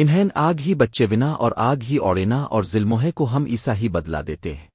انہیں آگ ہی بچے ونا اور آگ ہی اوڑینا اور ظلموہے کو ہم عیسا ہی بدلا دیتے ہیں۔